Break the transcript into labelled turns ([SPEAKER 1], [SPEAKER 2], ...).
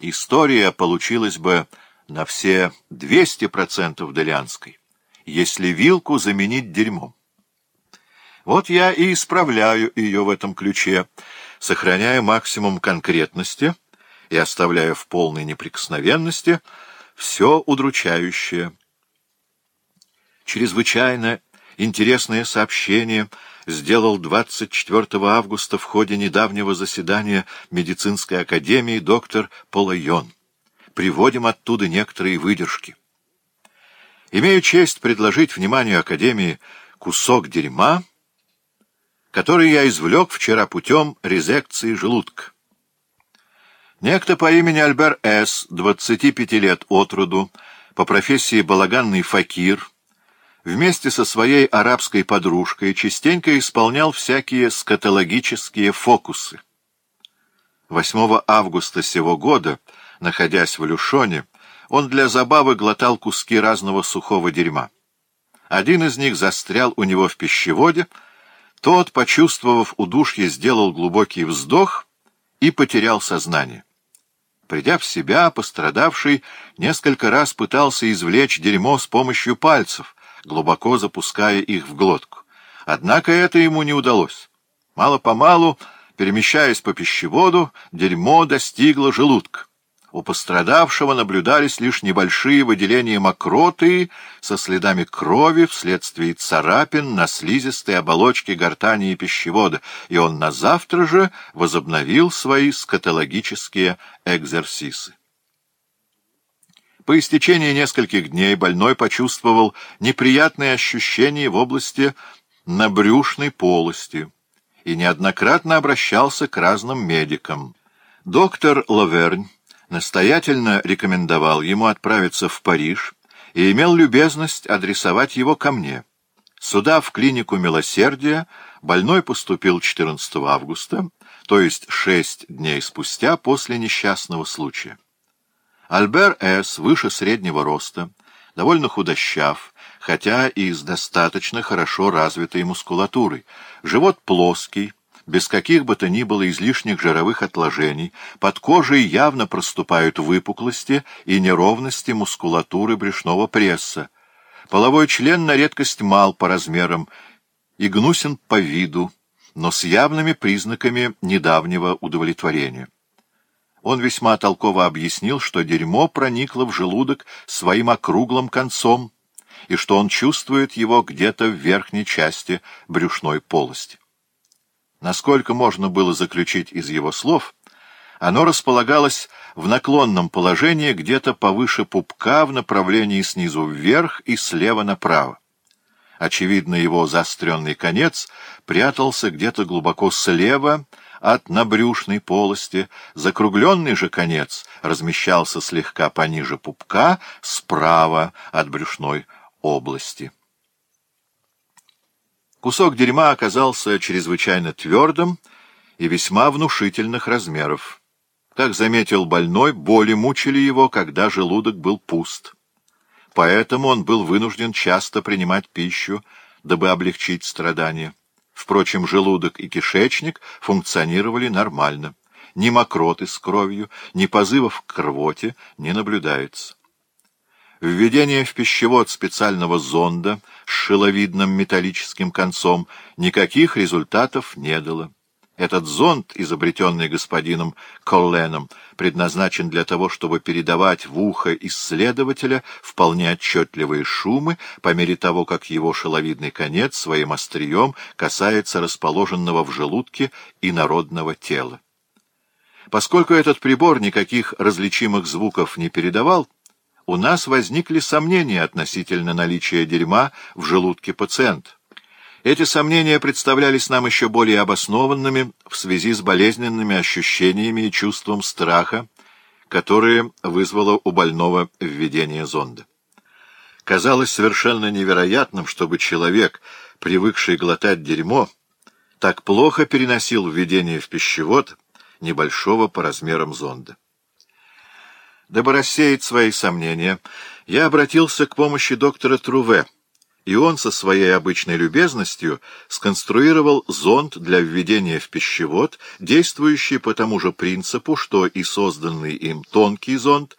[SPEAKER 1] история получилась бы на все 200% делианской, если вилку заменить дерьмом. Вот я и исправляю ее в этом ключе, сохраняя максимум конкретности и оставляя в полной неприкосновенности все удручающее. Чрезвычайно интересное сообщение сделал 24 августа в ходе недавнего заседания медицинской академии доктор Полайон. Приводим оттуда некоторые выдержки. Имею честь предложить вниманию Академии кусок дерьма, который я извлек вчера путем резекции желудка. Некто по имени Альбер С., 25 лет от роду, по профессии балаганный факир, вместе со своей арабской подружкой частенько исполнял всякие скатологические фокусы. 8 августа сего года, находясь в Люшоне, он для забавы глотал куски разного сухого дерьма. Один из них застрял у него в пищеводе, тот, почувствовав удушье, сделал глубокий вздох и потерял сознание. Придя в себя, пострадавший несколько раз пытался извлечь дерьмо с помощью пальцев, глубоко запуская их в глотку. Однако это ему не удалось. Мало-помалу, перемещаясь по пищеводу, дерьмо достигло желудка. У пострадавшего наблюдались лишь небольшие выделения мокроты со следами крови вследствие царапин на слизистой оболочке гортани и пищевода, и он на завтра же возобновил свои скатологические экзерсисы. По истечении нескольких дней больной почувствовал неприятные ощущения в области набрюшной полости и неоднократно обращался к разным медикам. Доктор Лавернь настоятельно рекомендовал ему отправиться в Париж и имел любезность адресовать его ко мне. Сюда, в клинику милосердия, больной поступил 14 августа, то есть шесть дней спустя после несчастного случая. Альбер С. выше среднего роста, довольно худощав, хотя и с достаточно хорошо развитой мускулатурой. Живот плоский, без каких бы то ни было излишних жировых отложений, под кожей явно проступают выпуклости и неровности мускулатуры брюшного пресса. Половой член на редкость мал по размерам и гнусен по виду, но с явными признаками недавнего удовлетворения. Он весьма толково объяснил, что дерьмо проникло в желудок своим округлым концом и что он чувствует его где-то в верхней части брюшной полости. Насколько можно было заключить из его слов, оно располагалось в наклонном положении где-то повыше пупка в направлении снизу вверх и слева направо. Очевидно, его заостренный конец прятался где-то глубоко слева, от набрюшной полости, закругленный же конец размещался слегка пониже пупка, справа от брюшной области. Кусок дерьма оказался чрезвычайно твердым и весьма внушительных размеров. Как заметил больной, боли мучили его, когда желудок был пуст. Поэтому он был вынужден часто принимать пищу, дабы облегчить страдания. Впрочем, желудок и кишечник функционировали нормально. Ни мокроты с кровью, ни позывов к рвоте не наблюдается. Введение в пищевод специального зонда с шиловидным металлическим концом никаких результатов не дало. Этот зонд, изобретенный господином Колленом, предназначен для того, чтобы передавать в ухо исследователя вполне отчетливые шумы по мере того, как его шеловидный конец своим острием касается расположенного в желудке инородного тела. Поскольку этот прибор никаких различимых звуков не передавал, у нас возникли сомнения относительно наличия дерьма в желудке пациента. Эти сомнения представлялись нам еще более обоснованными в связи с болезненными ощущениями и чувством страха, которые вызвало у больного введение зонда. Казалось совершенно невероятным, чтобы человек, привыкший глотать дерьмо, так плохо переносил введение в пищевод небольшого по размерам зонда. Дабы рассеять свои сомнения, я обратился к помощи доктора Труве, и он со своей обычной любезностью сконструировал зонд для введения в пищевод, действующий по тому же принципу, что и созданный им тонкий зонд,